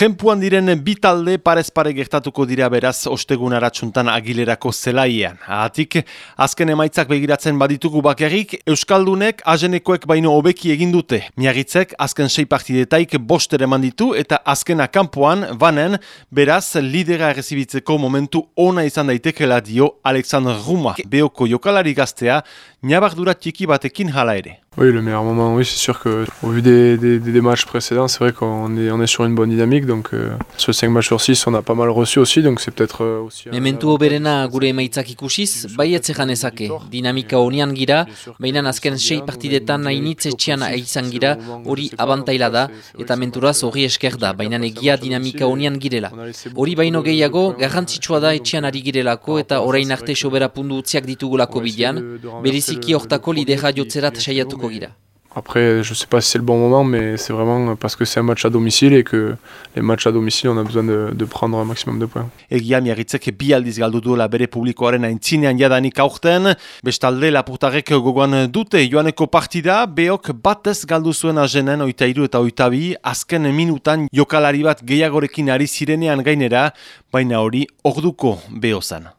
Jempuan diren bi talde parez pare gertatuko dira beraz ostegun aratsuntan agilerako zelaian. Ahatik, azken emaitzak begiratzen baditugu bakarrik, Euskaldunek ajenekoek baino hobeki egin dute. Miagitzek azken sei partidetaik bostere manditu eta azkena kanpoan, banen, beraz, lidera errezibitzeko momentu ona izan daitekela dio Alexandre Ruma. Beoko jokalari gaztea, nabardura txiki batekin hala ere. Oui, le meilleur moment, oui, c'est sûr que au vu des, des, des matchs précédents, c'est vrai qu'on est, on est sur une bonne dynamique. Donc euh, sur 5 matchs sur 6, on a pas mal reçu aussi, donc c'est peut-être euh, aussi... Mementu oberena gure emaitzak ikusiz, bai etzejan ezake. Dinamika honian gira, baina azken sei partidetan hainitz etxean aizan gira, hori abantaila da, eta menturaz hori esker da, baina egia dinamika honian girela. Hori baino gehiago, garrantzitsua da etxean ari girelako eta orain arte sobera pundu utziak ditugulako bidean, beriziki hortako lidera jotzerat saiatuko Après, je sais pas si c'est le bon moment, mais c'est vraiment parce que c'est un match à domicile et que les matchs à domicile, on a besoin de, de prendre un maximum de points. Egia miagitzek bi aldiz galdu duela bere publikoaren aintzinean jadanik aurten, bestalde lapurtarek gogoan dute joaneko partida, beok batez galdu zuen azenen oita iru eta oita bi, azken minutan jokalari bat gehiagorekin ari zirenean gainera, baina hori orduko behozan.